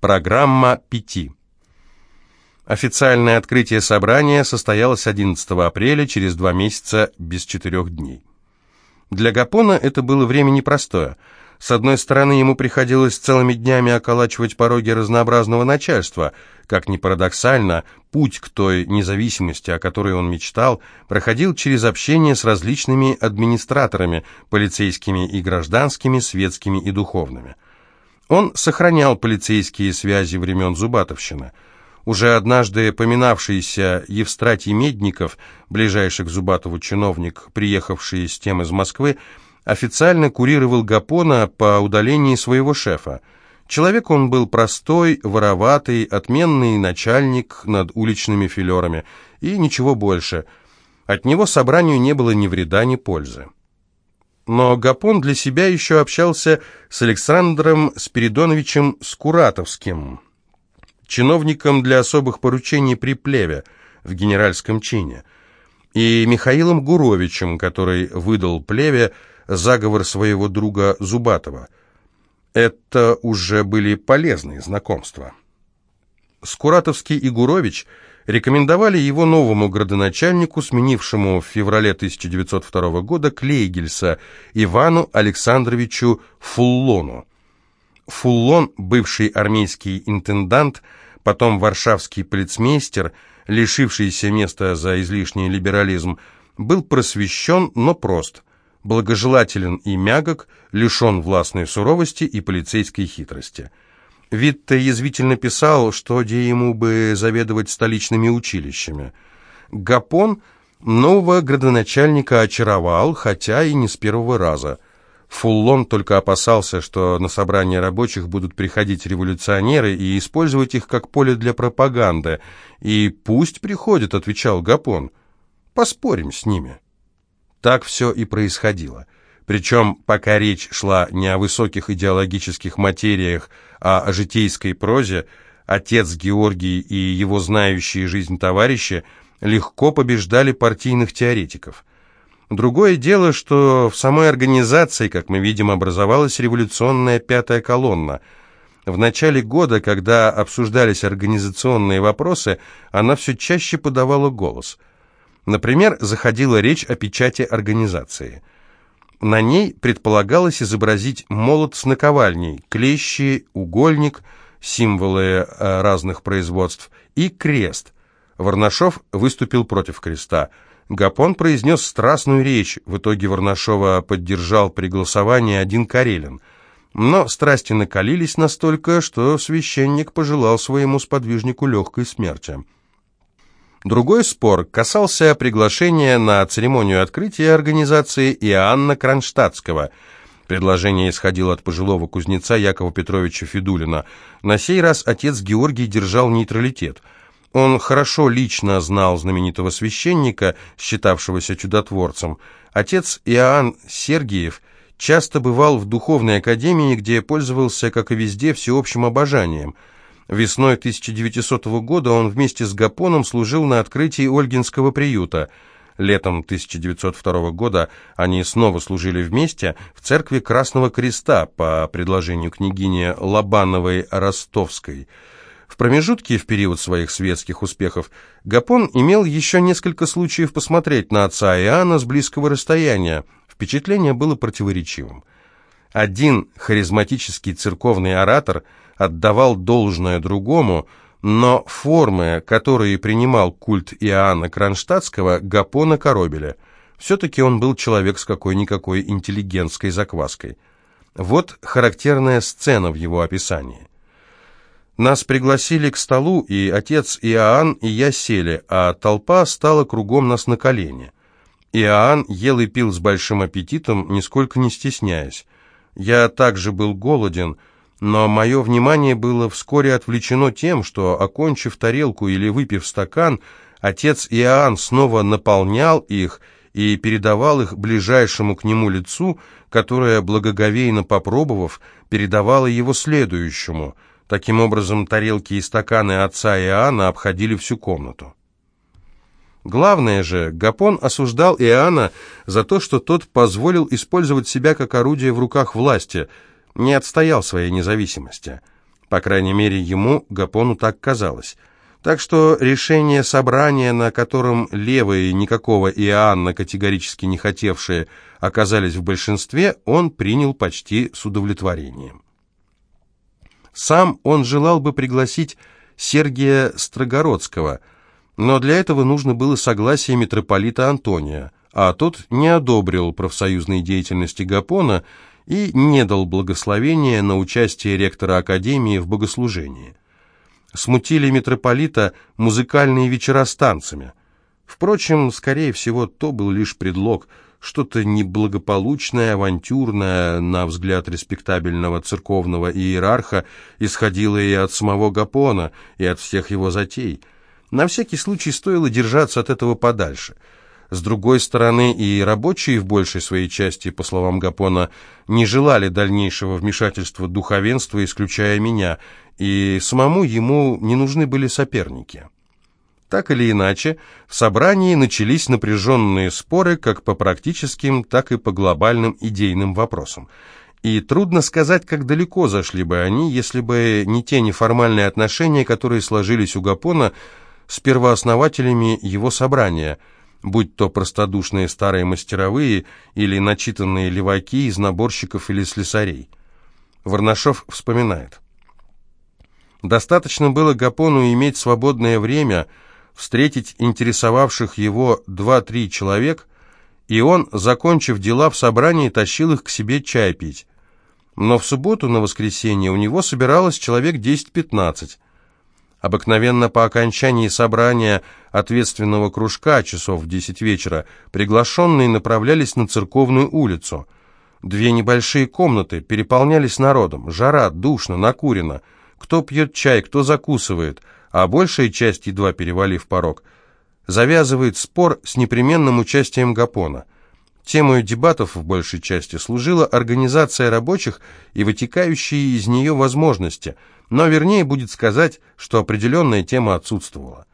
Программа пяти. Официальное открытие собрания состоялось 11 апреля, через два месяца без четырех дней. Для Гапона это было время непростое. С одной стороны, ему приходилось целыми днями околачивать пороги разнообразного начальства. Как ни парадоксально, путь к той независимости, о которой он мечтал, проходил через общение с различными администраторами, полицейскими и гражданскими, светскими и духовными. Он сохранял полицейские связи времен Зубатовщины. Уже однажды поминавшийся Евстратий Медников, ближайший к Зубатову чиновник, приехавший с тем из Москвы, официально курировал Гапона по удалении своего шефа. Человек он был простой, вороватый, отменный начальник над уличными филерами, и ничего больше. От него собранию не было ни вреда, ни пользы. Но Гапон для себя еще общался с Александром Спиридоновичем Скуратовским, чиновником для особых поручений при Плеве в генеральском чине, и Михаилом Гуровичем, который выдал Плеве заговор своего друга Зубатова. Это уже были полезные знакомства. Скуратовский и Гурович – рекомендовали его новому градоначальнику, сменившему в феврале 1902 года Клейгельса, Ивану Александровичу Фуллону. Фуллон, бывший армейский интендант, потом варшавский полицмейстер, лишившийся места за излишний либерализм, был просвещен, но прост, благожелателен и мягок, лишен властной суровости и полицейской хитрости – Витте язвительно писал, что где ему бы заведовать столичными училищами. Гапон нового градоначальника очаровал, хотя и не с первого раза. Фуллон только опасался, что на собрание рабочих будут приходить революционеры и использовать их как поле для пропаганды. «И пусть приходят», — отвечал Гапон. «Поспорим с ними». Так все и происходило. Причем, пока речь шла не о высоких идеологических материях, а о житейской прозе, отец Георгий и его знающие жизнь товарищи легко побеждали партийных теоретиков. Другое дело, что в самой организации, как мы видим, образовалась революционная пятая колонна. В начале года, когда обсуждались организационные вопросы, она все чаще подавала голос. Например, заходила речь о печати организации – на ней предполагалось изобразить молот с наковальней, клещи, угольник, символы э, разных производств, и крест. Варнашов выступил против креста. Гапон произнес страстную речь, в итоге Варнашова поддержал при голосовании один Карелин. Но страсти накалились настолько, что священник пожелал своему сподвижнику легкой смерти. Другой спор касался приглашения на церемонию открытия организации Иоанна Кронштадтского. Предложение исходило от пожилого кузнеца Якова Петровича Федулина. На сей раз отец Георгий держал нейтралитет. Он хорошо лично знал знаменитого священника, считавшегося чудотворцем. Отец Иоанн Сергиев часто бывал в духовной академии, где пользовался, как и везде, всеобщим обожанием – Весной 1900 года он вместе с Гапоном служил на открытии Ольгинского приюта. Летом 1902 года они снова служили вместе в церкви Красного Креста по предложению княгини Лобановой Ростовской. В промежутке в период своих светских успехов Гапон имел еще несколько случаев посмотреть на отца Иоанна с близкого расстояния. Впечатление было противоречивым. Один харизматический церковный оратор – отдавал должное другому, но формы, которые принимал культ Иоанна Кронштадтского, Гапона коробили. Все-таки он был человек с какой-никакой интеллигентской закваской. Вот характерная сцена в его описании. Нас пригласили к столу, и отец Иоанн и я сели, а толпа стала кругом нас на колени. Иоанн ел и пил с большим аппетитом, нисколько не стесняясь. Я также был голоден, но мое внимание было вскоре отвлечено тем, что, окончив тарелку или выпив стакан, отец Иоанн снова наполнял их и передавал их ближайшему к нему лицу, которое, благоговейно попробовав, передавало его следующему. Таким образом, тарелки и стаканы отца Иоанна обходили всю комнату. Главное же, Гапон осуждал Иоанна за то, что тот позволил использовать себя как орудие в руках власти – не отстоял своей независимости. По крайней мере, ему, Гапону, так казалось. Так что решение собрания, на котором левые, никакого Иоанна, категорически не хотевшие, оказались в большинстве, он принял почти с удовлетворением. Сам он желал бы пригласить Сергия Строгородского, но для этого нужно было согласие митрополита Антония, а тот не одобрил профсоюзной деятельности Гапона и не дал благословения на участие ректора Академии в богослужении. Смутили митрополита музыкальные вечера с танцами. Впрочем, скорее всего, то был лишь предлог, что-то неблагополучное, авантюрное, на взгляд респектабельного церковного иерарха, исходило и от самого Гапона, и от всех его затей. На всякий случай стоило держаться от этого подальше – с другой стороны, и рабочие в большей своей части, по словам Гапона, не желали дальнейшего вмешательства духовенства, исключая меня, и самому ему не нужны были соперники. Так или иначе, в собрании начались напряженные споры как по практическим, так и по глобальным идейным вопросам. И трудно сказать, как далеко зашли бы они, если бы не те неформальные отношения, которые сложились у Гапона с первооснователями его собрания – будь то простодушные старые мастеровые или начитанные леваки из наборщиков или слесарей. Варнашов вспоминает. Достаточно было Гапону иметь свободное время, встретить интересовавших его два-три человек, и он, закончив дела в собрании, тащил их к себе чай пить. Но в субботу на воскресенье у него собиралось человек 10-15. Обыкновенно по окончании собрания ответственного кружка часов в десять вечера приглашенные направлялись на церковную улицу. Две небольшие комнаты переполнялись народом. Жара, душно, накурено. Кто пьет чай, кто закусывает, а большая часть, едва перевалив порог, завязывает спор с непременным участием Гапона. Темой дебатов в большей части служила организация рабочих и вытекающие из нее возможности – но вернее будет сказать, что определенная тема отсутствовала.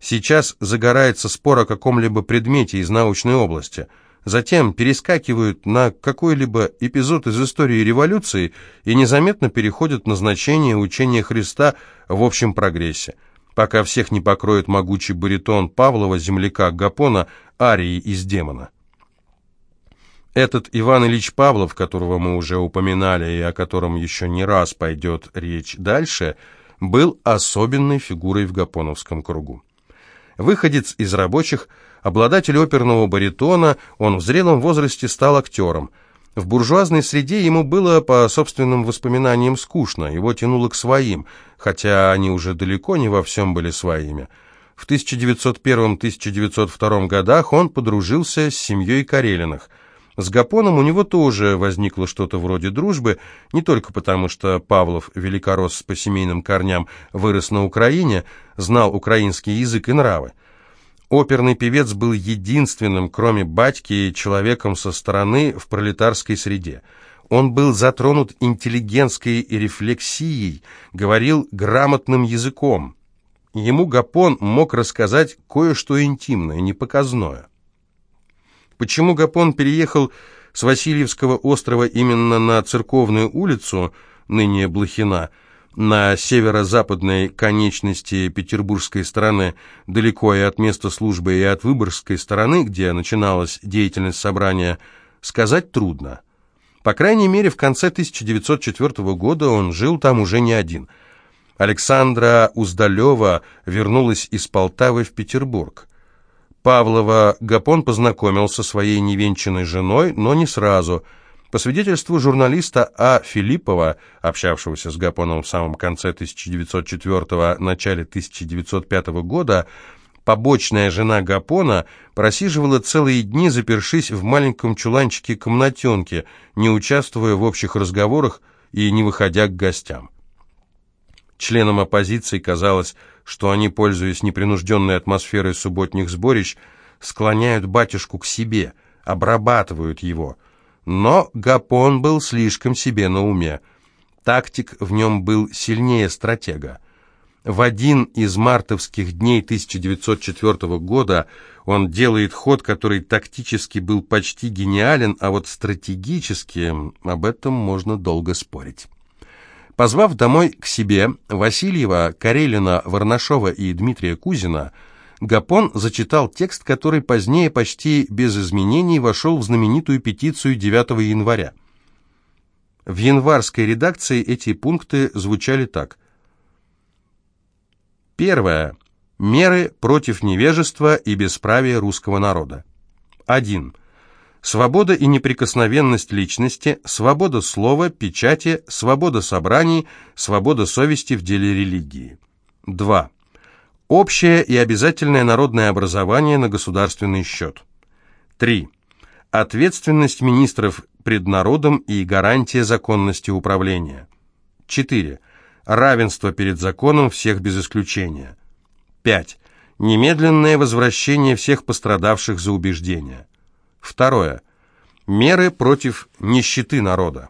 Сейчас загорается спор о каком-либо предмете из научной области, затем перескакивают на какой-либо эпизод из истории революции и незаметно переходят на значение учения Христа в общем прогрессе, пока всех не покроет могучий баритон Павлова, земляка Гапона, арии из демона. Этот Иван Ильич Павлов, которого мы уже упоминали и о котором еще не раз пойдет речь дальше, был особенной фигурой в Гапоновском кругу. Выходец из рабочих, обладатель оперного баритона, он в зрелом возрасте стал актером. В буржуазной среде ему было, по собственным воспоминаниям, скучно, его тянуло к своим, хотя они уже далеко не во всем были своими. В 1901-1902 годах он подружился с семьей Карелиных – с Гапоном у него тоже возникло что-то вроде дружбы, не только потому, что Павлов, великорос по семейным корням, вырос на Украине, знал украинский язык и нравы. Оперный певец был единственным, кроме батьки, человеком со стороны в пролетарской среде. Он был затронут интеллигентской рефлексией, говорил грамотным языком. Ему Гапон мог рассказать кое-что интимное, непоказное. Почему Гапон переехал с Васильевского острова именно на Церковную улицу, ныне Блохина, на северо-западной конечности петербургской стороны, далеко и от места службы, и от Выборгской стороны, где начиналась деятельность собрания, сказать трудно. По крайней мере, в конце 1904 года он жил там уже не один. Александра Уздалева вернулась из Полтавы в Петербург. Павлова Гапон познакомился со своей невенчанной женой, но не сразу. По свидетельству журналиста А. Филиппова, общавшегося с Гапоном в самом конце 1904 начале 1905 года, побочная жена Гапона просиживала целые дни, запершись в маленьком чуланчике-комнатенке, не участвуя в общих разговорах и не выходя к гостям. Членам оппозиции казалось, что они, пользуясь непринужденной атмосферой субботних сборищ, склоняют батюшку к себе, обрабатывают его. Но Гапон был слишком себе на уме. Тактик в нем был сильнее стратега. В один из мартовских дней 1904 года он делает ход, который тактически был почти гениален, а вот стратегически об этом можно долго спорить. Позвав домой к себе Васильева, Карелина, Варнашова и Дмитрия Кузина, Гапон зачитал текст, который позднее почти без изменений вошел в знаменитую петицию 9 января. В январской редакции эти пункты звучали так. Первое. Меры против невежества и бесправия русского народа. 1. Свобода и неприкосновенность личности, свобода слова, печати, свобода собраний, свобода совести в деле религии. 2. Общее и обязательное народное образование на государственный счет. 3. Ответственность министров пред народом и гарантия законности управления. 4. Равенство перед законом всех без исключения. 5. Немедленное возвращение всех пострадавших за убеждения. Второе. Меры против нищеты народа.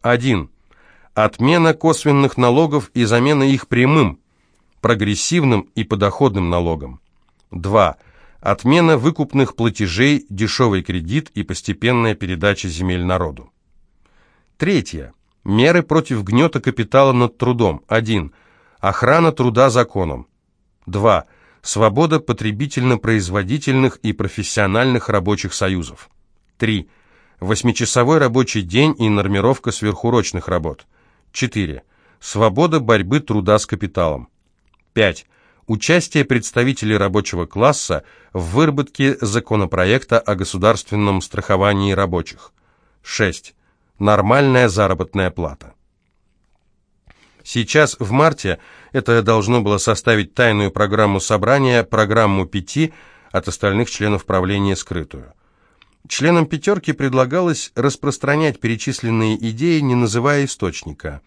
1. Отмена косвенных налогов и замена их прямым, прогрессивным и подоходным налогом. 2. Отмена выкупных платежей, дешевый кредит и постепенная передача земель народу. Третье. Меры против гнета капитала над трудом. 1. Охрана труда законом. 2. Свобода потребительно-производительных и профессиональных рабочих союзов. 3. Восьмичасовой рабочий день и нормировка сверхурочных работ. 4. Свобода борьбы труда с капиталом. 5. Участие представителей рабочего класса в выработке законопроекта о государственном страховании рабочих. 6. Нормальная заработная плата. Сейчас, в марте, это должно было составить тайную программу собрания, программу пяти, от остальных членов правления скрытую. Членам «пятерки» предлагалось распространять перечисленные идеи, не называя источника.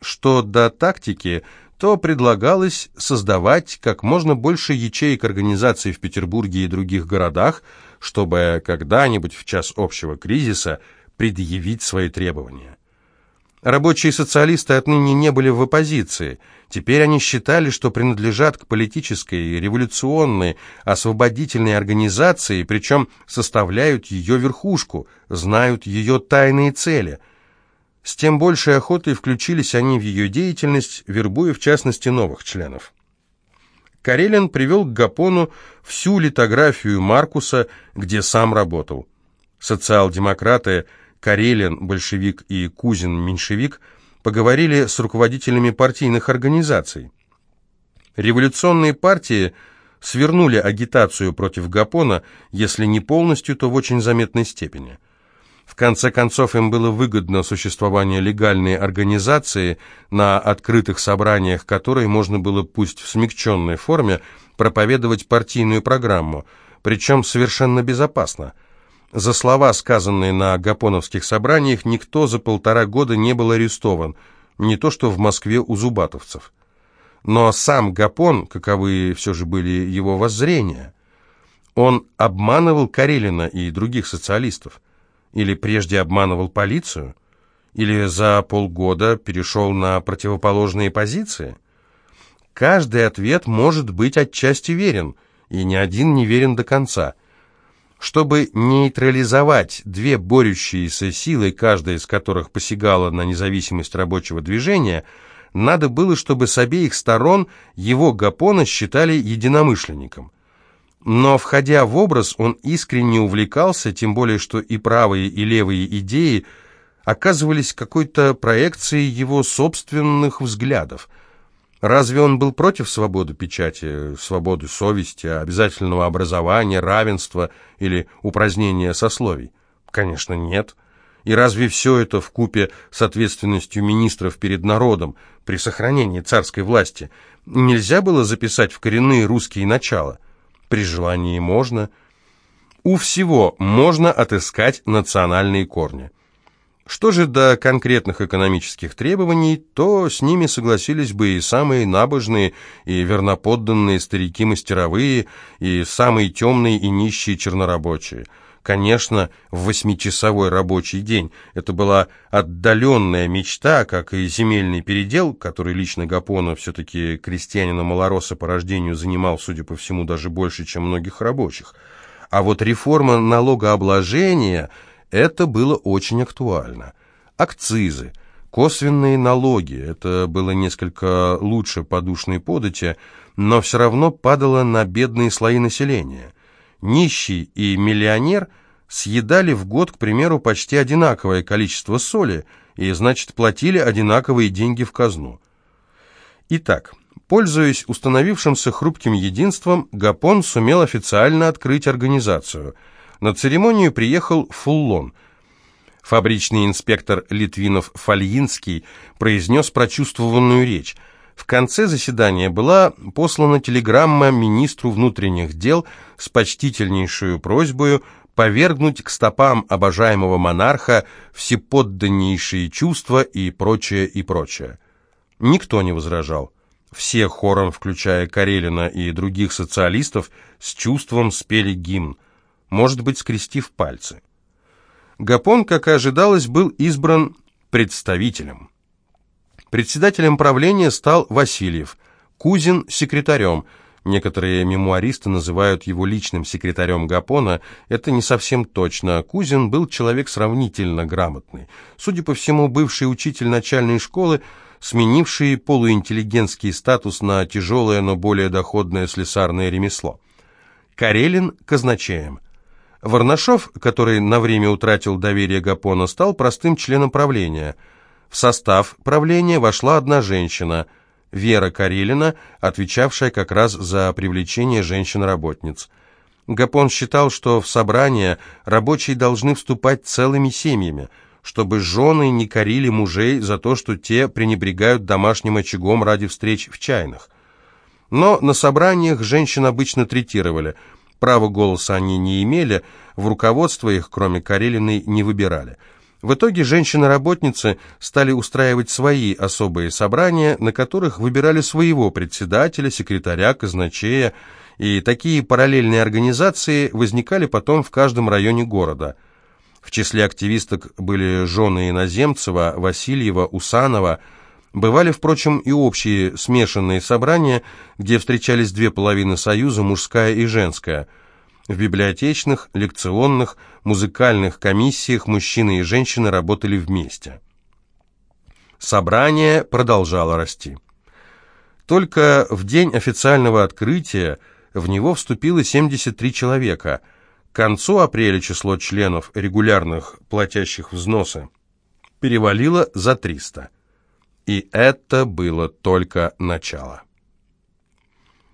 Что до тактики, то предлагалось создавать как можно больше ячеек организаций в Петербурге и других городах, чтобы когда-нибудь в час общего кризиса предъявить свои требования. Рабочие социалисты отныне не были в оппозиции. Теперь они считали, что принадлежат к политической, революционной, освободительной организации, причем составляют ее верхушку, знают ее тайные цели. С тем большей охотой включились они в ее деятельность, вербуя в частности новых членов. Карелин привел к Гапону всю литографию Маркуса, где сам работал. Социал-демократы – Карелин, большевик, и Кузин, меньшевик, поговорили с руководителями партийных организаций. Революционные партии свернули агитацию против Гапона, если не полностью, то в очень заметной степени. В конце концов, им было выгодно существование легальной организации, на открытых собраниях которой можно было, пусть в смягченной форме, проповедовать партийную программу, причем совершенно безопасно – за слова, сказанные на гапоновских собраниях, никто за полтора года не был арестован, не то что в Москве у зубатовцев. Но сам Гапон, каковы все же были его воззрения, он обманывал Карелина и других социалистов, или прежде обманывал полицию, или за полгода перешел на противоположные позиции. Каждый ответ может быть отчасти верен, и ни один не верен до конца – чтобы нейтрализовать две борющиеся силы, каждая из которых посягала на независимость рабочего движения, надо было, чтобы с обеих сторон его Гапона считали единомышленником. Но, входя в образ, он искренне увлекался, тем более, что и правые, и левые идеи оказывались какой-то проекцией его собственных взглядов – Разве он был против свободы печати, свободы совести, обязательного образования, равенства или упразднения сословий? Конечно, нет. И разве все это в купе с ответственностью министров перед народом при сохранении царской власти нельзя было записать в коренные русские начала? При желании можно. У всего можно отыскать национальные корни. Что же до конкретных экономических требований, то с ними согласились бы и самые набожные и верноподданные старики-мастеровые, и самые темные и нищие чернорабочие. Конечно, в восьмичасовой рабочий день это была отдаленная мечта, как и земельный передел, который лично Гапона, все-таки крестьянина малороса по рождению, занимал, судя по всему, даже больше, чем многих рабочих. А вот реформа налогообложения – это было очень актуально. Акцизы, Косвенные налоги, это было несколько лучше подушной подати, но все равно падало на бедные слои населения. Нищий и миллионер съедали в год, к примеру, почти одинаковое количество соли, и, значит, платили одинаковые деньги в казну. Итак, пользуясь установившимся хрупким единством, Гапон сумел официально открыть организацию. На церемонию приехал Фуллон – Фабричный инспектор Литвинов Фальинский произнес прочувствованную речь. В конце заседания была послана телеграмма министру внутренних дел с почтительнейшую просьбой повергнуть к стопам обожаемого монарха всеподданнейшие чувства и прочее, и прочее. Никто не возражал. Все хором, включая Карелина и других социалистов, с чувством спели гимн, может быть, скрестив пальцы. Гапон, как и ожидалось, был избран представителем. Председателем правления стал Васильев, Кузин – секретарем. Некоторые мемуаристы называют его личным секретарем Гапона. Это не совсем точно. Кузин был человек сравнительно грамотный. Судя по всему, бывший учитель начальной школы, сменивший полуинтеллигентский статус на тяжелое, но более доходное слесарное ремесло. Карелин – казначеем – Варнашов, который на время утратил доверие Гапона, стал простым членом правления. В состав правления вошла одна женщина, Вера Карелина, отвечавшая как раз за привлечение женщин-работниц. Гапон считал, что в собрание рабочие должны вступать целыми семьями, чтобы жены не корили мужей за то, что те пренебрегают домашним очагом ради встреч в чайных. Но на собраниях женщин обычно третировали – Права голоса они не имели, в руководство их, кроме Карелиной, не выбирали. В итоге женщины-работницы стали устраивать свои особые собрания, на которых выбирали своего председателя, секретаря, казначея, и такие параллельные организации возникали потом в каждом районе города. В числе активисток были жены Иноземцева, Васильева, Усанова, Бывали, впрочем, и общие смешанные собрания, где встречались две половины союза, мужская и женская. В библиотечных, лекционных, музыкальных комиссиях мужчины и женщины работали вместе. Собрание продолжало расти. Только в день официального открытия в него вступило 73 человека. К концу апреля число членов, регулярных, платящих взносы, перевалило за 300. И это было только начало.